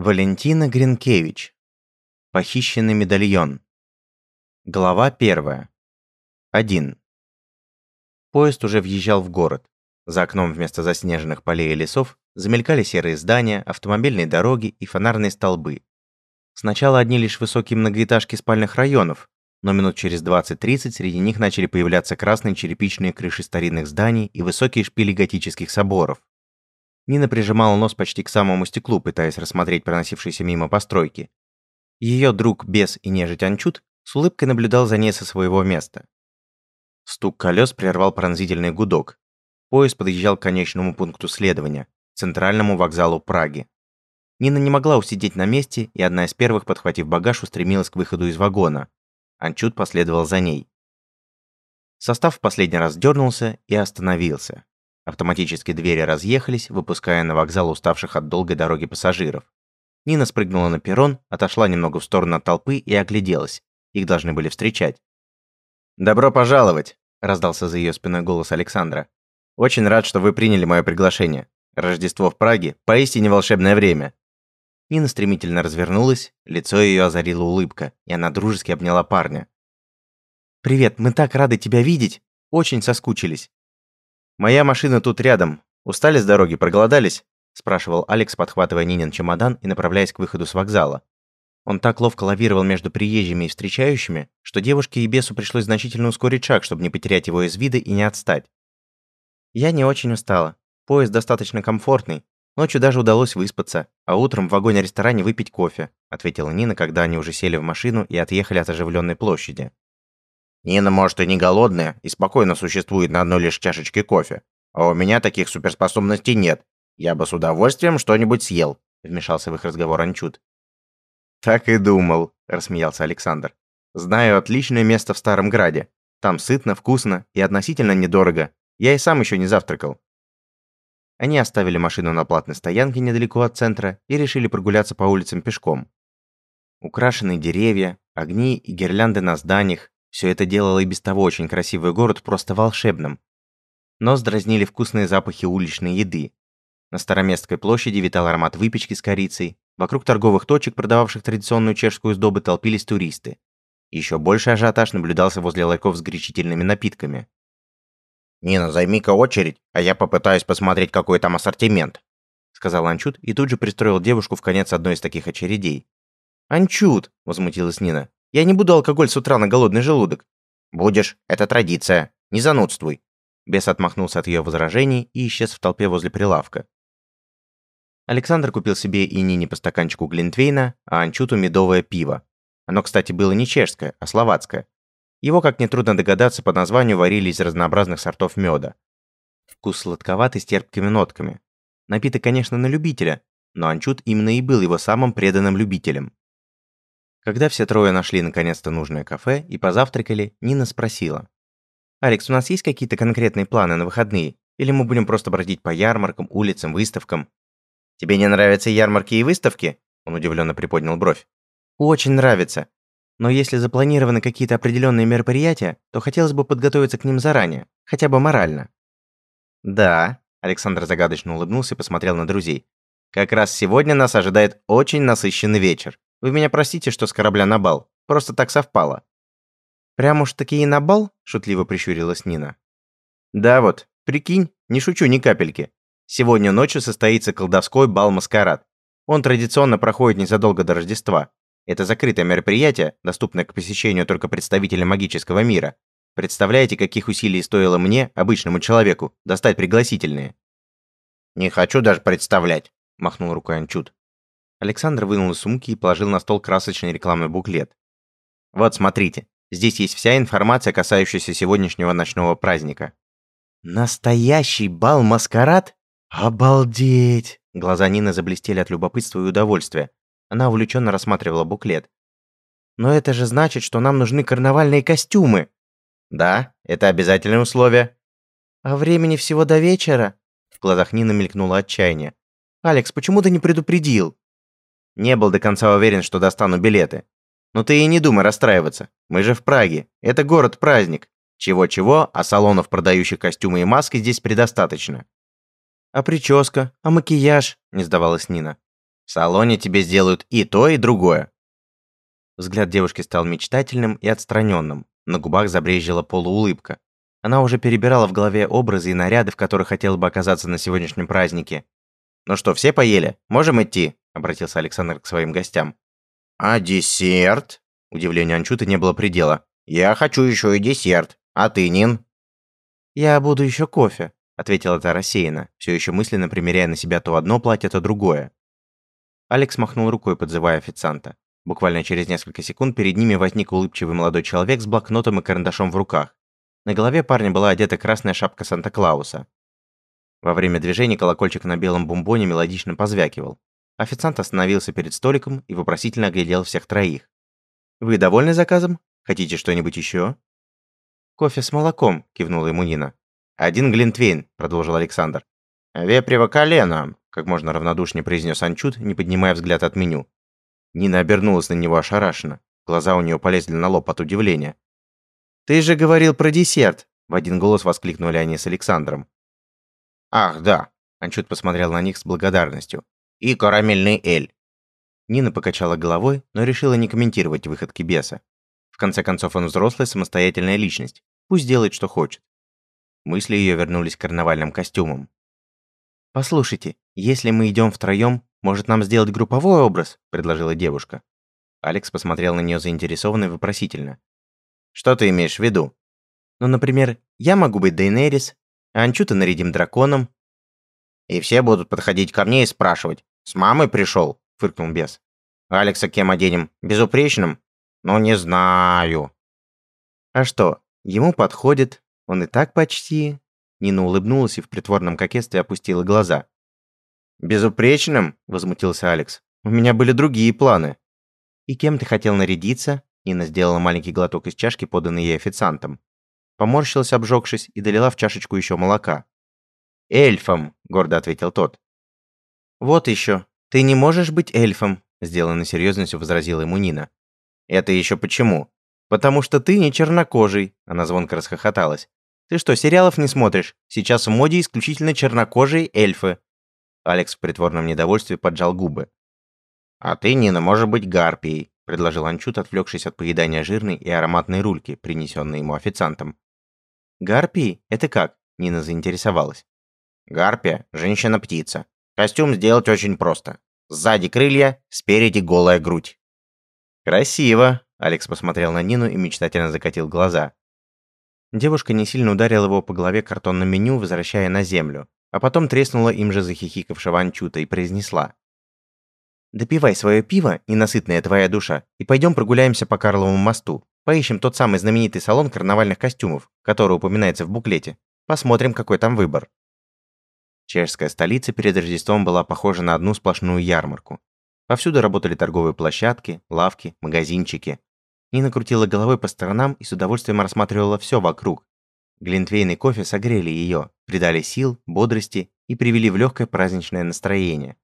Валентина Гринкевич. Похищенный медальон. Глава первая. 1. Поезд уже въезжал в город. За окном вместо заснеженных полей и лесов замелькали серые здания, автомобильные дороги и фонарные столбы. Сначала одни лишь высокие многоэтажки спальных районов, но минут через 20-30 среди них начали появляться красные черепичные крыши старинных зданий и высокие шпили готических соборов. Нина прижимала нос почти к самому стеклу, пытаясь рассмотреть проносившиеся мимо постройки. Ее друг, бес и нежить Анчут с улыбкой наблюдал за ней со своего места. Стук колес прервал пронзительный гудок. Поезд подъезжал к конечному пункту следования, центральному вокзалу Праги. Нина не могла усидеть на месте, и одна из первых, подхватив багаж, устремилась к выходу из вагона. Анчут последовал за ней. Состав в последний раз дернулся и остановился. Автоматические двери разъехались, выпуская на вокзал уставших от долгой дороги пассажиров. Нина спрыгнула на перрон, отошла немного в сторону от толпы и огляделась. Их должны были встречать. «Добро пожаловать!» – раздался за ее спиной голос Александра. «Очень рад, что вы приняли мое приглашение. Рождество в Праге – поистине волшебное время». Нина стремительно развернулась, лицо ее озарила улыбка, и она дружески обняла парня. «Привет, мы так рады тебя видеть! Очень соскучились!» «Моя машина тут рядом. Устали с дороги, проголодались?» – спрашивал Алекс, подхватывая Нинин чемодан и направляясь к выходу с вокзала. Он так ловко лавировал между приезжими и встречающими, что девушке и бесу пришлось значительно ускорить шаг, чтобы не потерять его из вида и не отстать. «Я не очень устала. Поезд достаточно комфортный. Ночью даже удалось выспаться, а утром в вагоне-ресторане выпить кофе», ответила Нина, когда они уже сели в машину и отъехали от оживленной площади. Нина, может, и не голодная, и спокойно существует на одной лишь чашечке кофе. А у меня таких суперспособностей нет. Я бы с удовольствием что-нибудь съел», — вмешался в их разговор Анчут. «Так и думал», — рассмеялся Александр. «Знаю отличное место в Старом Граде. Там сытно, вкусно и относительно недорого. Я и сам еще не завтракал». Они оставили машину на платной стоянке недалеко от центра и решили прогуляться по улицам пешком. Украшенные деревья, огни и гирлянды на зданиях, все это делало и без того очень красивый город просто волшебным. Нос дразнили вкусные запахи уличной еды. На Староместской площади витал аромат выпечки с корицей. Вокруг торговых точек, продававших традиционную чешскую сдобу, толпились туристы. Еще больше ажиотаж наблюдался возле ларьков с горячительными напитками. «Нина, займи-ка очередь, а я попытаюсь посмотреть, какой там ассортимент», сказал Анчут и тут же пристроил девушку в конец одной из таких очередей. «Анчут!» – возмутилась Нина. Я не буду алкоголь с утра на голодный желудок. Будешь, это традиция. Не занудствуй. Бес отмахнулся от ее возражений и исчез в толпе возле прилавка. Александр купил себе и Нине по стаканчику Глинтвейна, а Анчуту медовое пиво. Оно, кстати, было не чешское, а словацкое. Его, как нетрудно догадаться, по названию варили из разнообразных сортов меда. Вкус сладковатый с терпкими нотками. Напиток, конечно, на любителя, но Анчут именно и был его самым преданным любителем. Когда все трое нашли наконец-то нужное кафе и позавтракали, Нина спросила. «Алекс, у нас есть какие-то конкретные планы на выходные? Или мы будем просто бродить по ярмаркам, улицам, выставкам?» «Тебе не нравятся ярмарки и выставки?» Он удивленно приподнял бровь. «Очень нравится. Но если запланированы какие-то определенные мероприятия, то хотелось бы подготовиться к ним заранее, хотя бы морально». «Да», – Александр загадочно улыбнулся и посмотрел на друзей. «Как раз сегодня нас ожидает очень насыщенный вечер. Вы меня простите, что с корабля на бал. Просто так совпало». «Прям уж таки и на бал?» – шутливо прищурилась Нина. «Да вот, прикинь, не шучу ни капельки. Сегодня ночью состоится колдовской бал-маскарад. Он традиционно проходит незадолго до Рождества. Это закрытое мероприятие, доступное к посещению только представителям магического мира. Представляете, каких усилий стоило мне, обычному человеку, достать пригласительные?» «Не хочу даже представлять», – махнул рукой Анчут. Александр вынул из сумки и положил на стол красочный рекламный буклет. «Вот, смотрите, здесь есть вся информация, касающаяся сегодняшнего ночного праздника». «Настоящий бал-маскарад? Обалдеть!» Глаза Нины заблестели от любопытства и удовольствия. Она увлеченно рассматривала буклет. «Но это же значит, что нам нужны карнавальные костюмы!» «Да, это обязательное условие». «А времени всего до вечера?» В глазах Нины мелькнуло отчаяние. «Алекс, почему ты не предупредил?» Не был до конца уверен, что достану билеты. Но ты и не думай расстраиваться. Мы же в Праге. Это город-праздник. Чего-чего, а салонов, продающих костюмы и маски, здесь предостаточно. А прическа? А макияж? Не сдавалась Нина. В салоне тебе сделают и то, и другое. Взгляд девушки стал мечтательным и отстраненным. На губах забрезжила полуулыбка. Она уже перебирала в голове образы и наряды, в которых хотела бы оказаться на сегодняшнем празднике. «Ну что, все поели? Можем идти?» – обратился Александр к своим гостям. «А десерт?» Удивлению Анчуты не было предела. «Я хочу еще и десерт. А ты, Нин?» «Я буду еще кофе», — ответила та рассеянно, все еще мысленно примеряя на себя то одно платье, то другое. Алекс махнул рукой, подзывая официанта. Буквально через несколько секунд перед ними возник улыбчивый молодой человек с блокнотом и карандашом в руках. На голове парня была одета красная шапка Санта-Клауса. Во время движения колокольчик на белом бомбоне мелодично позвякивал. Официант остановился перед столиком и вопросительно оглядел всех троих. «Вы довольны заказом? Хотите что-нибудь еще?» «Кофе с молоком», – кивнула ему Нина. «Один глинтвейн», – продолжил Александр. «Вепрево колено», – как можно равнодушнее произнес Анчут, не поднимая взгляд от меню. Нина обернулась на него ошарашенно. Глаза у нее полезли на лоб от удивления. «Ты же говорил про десерт!» – в один голос воскликнули они с Александром. «Ах, да!» – Анчут посмотрел на них с благодарностью. «И карамельный эль. Нина покачала головой, но решила не комментировать выходки беса. В конце концов, он взрослая самостоятельная личность. Пусть делает, что хочет. Мысли ее вернулись к карнавальным костюмам. «Послушайте, если мы идем втроем, может нам сделать групповой образ?» – предложила девушка. Алекс посмотрел на нее заинтересованно и вопросительно. «Что ты имеешь в виду?» «Ну, например, я могу быть Дейнерис, Анчута нарядим драконом». «И все будут подходить ко мне и спрашивать, с мамой пришел?» фыркнул бес. «Алекса кем оденем? Безупречным? Ну, не знаю». «А что, ему подходит, он и так почти...» Нина улыбнулась и в притворном кокетстве опустила глаза. «Безупречным?» – возмутился Алекс. «У меня были другие планы». «И кем ты хотел нарядиться?» Нина сделала маленький глоток из чашки, поданной ей официантом. Поморщилась, обжегшись, и долила в чашечку еще молока. «Эльфом», – гордо ответил тот. «Вот еще. «Ты не можешь быть эльфом», – сделанно серьезностью возразила ему Нина. «Это еще почему?» «Потому что ты не чернокожий», – она звонко расхохоталась. «Ты что, сериалов не смотришь? Сейчас в моде исключительно чернокожие эльфы». Алекс в притворном недовольстве поджал губы. «А ты, Нина, можешь быть гарпией», – предложил Анчут, отвлекшись от поедания жирной и ароматной рульки, принесенной ему официантом. «Гарпии? Это как?» – Нина заинтересовалась. «Гарпия – женщина-птица. Костюм сделать очень просто. Сзади крылья, спереди голая грудь. Красиво. Алекс посмотрел на Нину и мечтательно закатил глаза. Девушка не сильно ударила его по голове картонным меню, возвращая на землю, а потом треснула им же захихикавшего Анчута и произнесла. «Допивай свое пиво, ненасытная твоя душа, и пойдем прогуляемся по Карловому мосту. Поищем тот самый знаменитый салон карнавальных костюмов, который упоминается в буклете. Посмотрим, какой там выбор». Чешская столица перед Рождеством была похожа на одну сплошную ярмарку. Повсюду работали торговые площадки, лавки, магазинчики. Нина крутила головой по сторонам и с удовольствием рассматривала все вокруг. Глинтвейн и кофе согрели ее, придали сил, бодрости и привели в легкое праздничное настроение.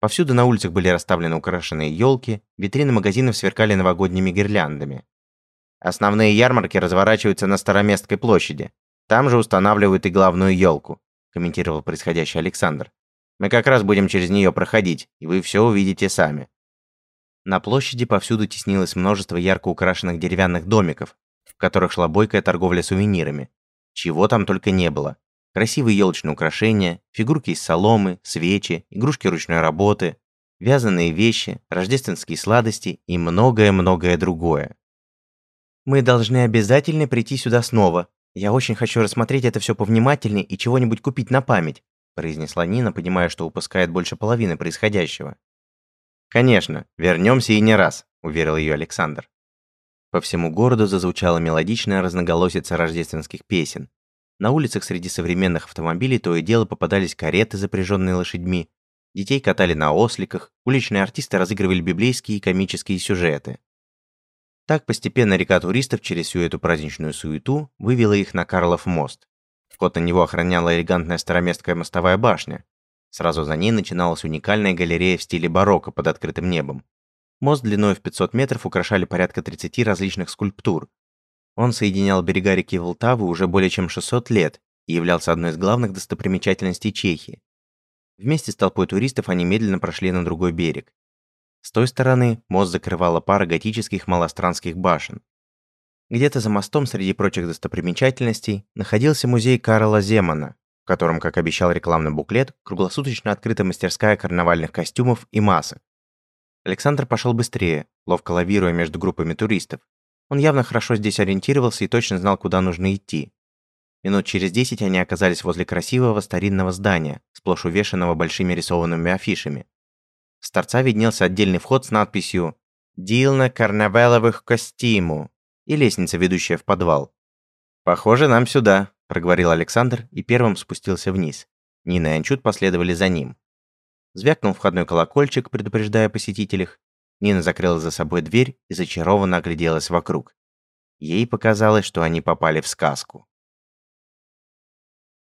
Повсюду на улицах были расставлены украшенные елки, витрины магазинов сверкали новогодними гирляндами. Основные ярмарки разворачиваются на Староместской площади. Там же устанавливают и главную елку комментировал происходящее Александр. «Мы как раз будем через нее проходить, и вы все увидите сами». На площади повсюду теснилось множество ярко украшенных деревянных домиков, в которых шла бойкая торговля сувенирами. Чего там только не было. Красивые елочные украшения, фигурки из соломы, свечи, игрушки ручной работы, вязаные вещи, рождественские сладости и многое-многое другое. «Мы должны обязательно прийти сюда снова», «Я очень хочу рассмотреть это все повнимательнее и чего-нибудь купить на память», произнесла Нина, понимая, что упускает больше половины происходящего. «Конечно, вернемся и не раз», – уверил ее Александр. По всему городу зазвучала мелодичная разноголосица рождественских песен. На улицах среди современных автомобилей то и дело попадались кареты, запряженные лошадьми, детей катали на осликах, уличные артисты разыгрывали библейские и комические сюжеты. Так постепенно река туристов через всю эту праздничную суету вывела их на Карлов мост. Вход на него охраняла элегантная староместская мостовая башня. Сразу за ней начиналась уникальная галерея в стиле барокко под открытым небом. Мост длиной в 500 метров украшали порядка 30 различных скульптур. Он соединял берега реки Волтавы уже более чем 600 лет и являлся одной из главных достопримечательностей Чехии. Вместе с толпой туристов они медленно прошли на другой берег. С той стороны мост закрывала пара готических малостранских башен. Где-то за мостом среди прочих достопримечательностей находился музей Карла Земана, в котором, как обещал рекламный буклет, круглосуточно открыта мастерская карнавальных костюмов и масок. Александр пошел быстрее, ловко лавируя между группами туристов. Он явно хорошо здесь ориентировался и точно знал, куда нужно идти. Минут через десять они оказались возле красивого старинного здания, сплошь увешанного большими рисованными афишами. С торца виднелся отдельный вход с надписью «Дилна карнавеловых костюму» и лестница, ведущая в подвал. «Похоже, нам сюда», – проговорил Александр и первым спустился вниз. Нина и Анчут последовали за ним. Звякнул входной колокольчик, предупреждая о посетителях. Нина закрыла за собой дверь и зачарованно огляделась вокруг. Ей показалось, что они попали в сказку.